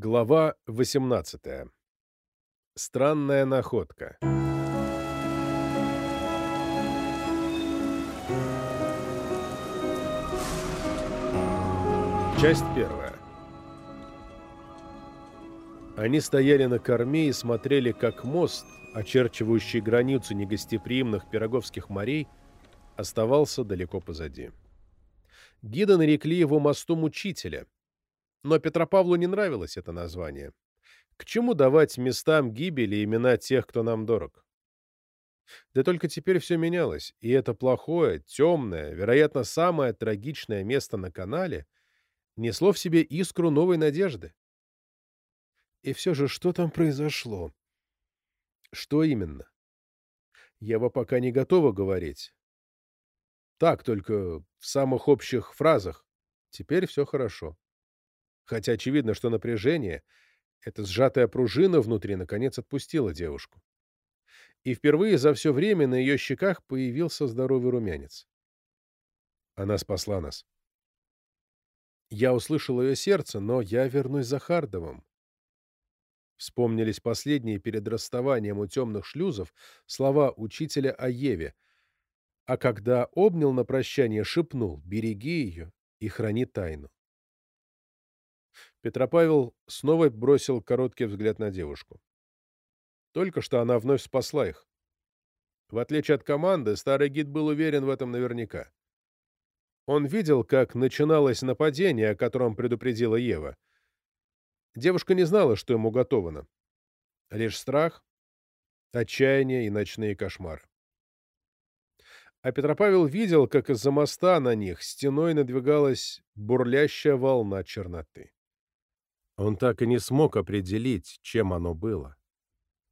Глава 18. Странная находка. Часть первая. Они стояли на корме и смотрели, как мост, очерчивающий границу негостеприимных пироговских морей, оставался далеко позади. Гида нарекли его мостом учителя, но Петропавлу не нравилось это название. К чему давать местам гибели имена тех, кто нам дорог? Да только теперь все менялось, и это плохое, темное, вероятно, самое трагичное место на канале несло в себе искру новой надежды. И все же, что там произошло? Что именно? Ева пока не готова говорить. Так, только в самых общих фразах. Теперь все хорошо. Хотя очевидно, что напряжение, эта сжатая пружина внутри, наконец отпустила девушку. И впервые за все время на ее щеках появился здоровый румянец. Она спасла нас. Я услышал ее сердце, но я вернусь за Хардовым. Вспомнились последние перед расставанием у темных шлюзов слова учителя о Еве, а когда обнял на прощание, шепнул «береги ее и храни тайну». Петропавел снова бросил короткий взгляд на девушку. Только что она вновь спасла их. В отличие от команды, старый гид был уверен в этом наверняка. Он видел, как начиналось нападение, о котором предупредила Ева. Девушка не знала, что ему готовано. Лишь страх, отчаяние и ночные кошмары. А Петропавел видел, как из-за моста на них стеной надвигалась бурлящая волна черноты. Он так и не смог определить, чем оно было.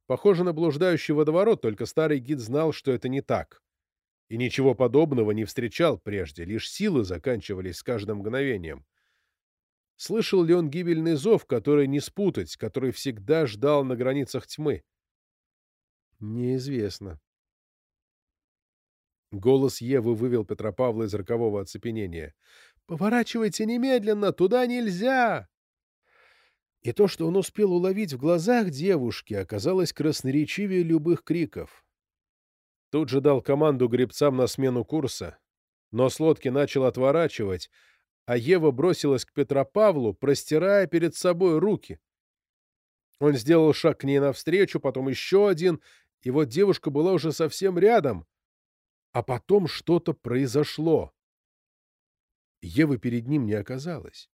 Похоже на блуждающий водоворот, только старый гид знал, что это не так. И ничего подобного не встречал прежде, лишь силы заканчивались с каждым мгновением. Слышал ли он гибельный зов, который не спутать, который всегда ждал на границах тьмы? Неизвестно. Голос Евы вывел Петропавла из рокового оцепенения. «Поворачивайте немедленно! Туда нельзя!» И то, что он успел уловить в глазах девушки, оказалось красноречивее любых криков. Тут же дал команду гребцам на смену курса, но с лодки начал отворачивать, а Ева бросилась к Петропавлу, простирая перед собой руки. Он сделал шаг к ней навстречу, потом еще один, и вот девушка была уже совсем рядом. А потом что-то произошло. Евы перед ним не оказалось.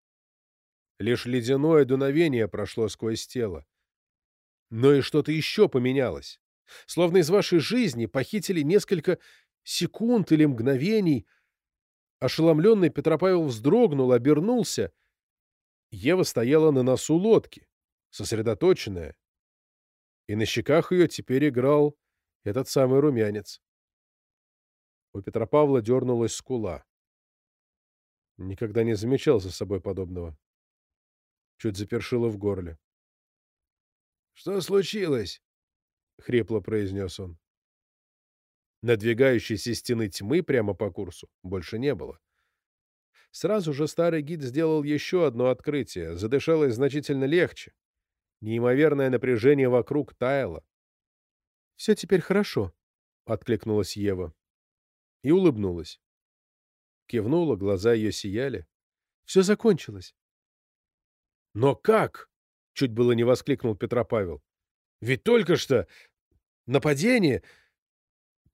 Лишь ледяное дуновение прошло сквозь тело. Но и что-то еще поменялось. Словно из вашей жизни похитили несколько секунд или мгновений. Ошеломленный Петропавел вздрогнул, обернулся. Ева стояла на носу лодки, сосредоточенная. И на щеках ее теперь играл этот самый румянец. У Петропавла дернулась скула. Никогда не замечал за собой подобного. Чуть запершило в горле. — Что случилось? — хрипло произнес он. Надвигающейся стены тьмы прямо по курсу больше не было. Сразу же старый гид сделал еще одно открытие. Задышалось значительно легче. Неимоверное напряжение вокруг таяло. — Все теперь хорошо, — откликнулась Ева. И улыбнулась. Кивнула, глаза ее сияли. — Все закончилось. «Но как?» — чуть было не воскликнул Петропавел. «Ведь только что нападение...»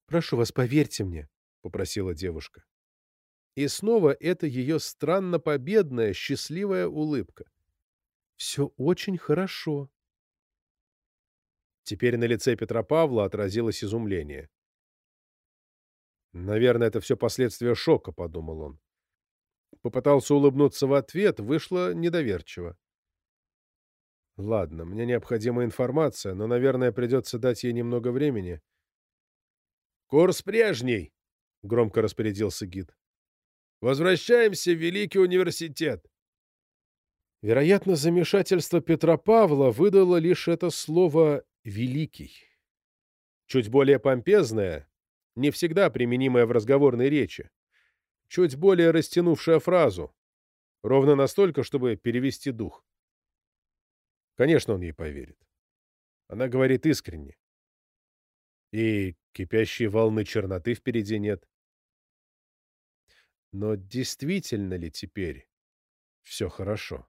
«Прошу вас, поверьте мне», — попросила девушка. И снова это ее странно победная, счастливая улыбка. «Все очень хорошо». Теперь на лице Петропавла отразилось изумление. «Наверное, это все последствия шока», — подумал он. Попытался улыбнуться в ответ, вышло недоверчиво. Ладно, мне необходима информация, но, наверное, придется дать ей немного времени. «Курс прежний!» — громко распорядился гид. «Возвращаемся в Великий университет!» Вероятно, замешательство Петра Павла выдало лишь это слово «великий». Чуть более помпезное, не всегда применимое в разговорной речи, чуть более растянувшая фразу, ровно настолько, чтобы перевести дух. Конечно, он ей поверит. Она говорит искренне. И кипящей волны черноты впереди нет. Но действительно ли теперь все хорошо?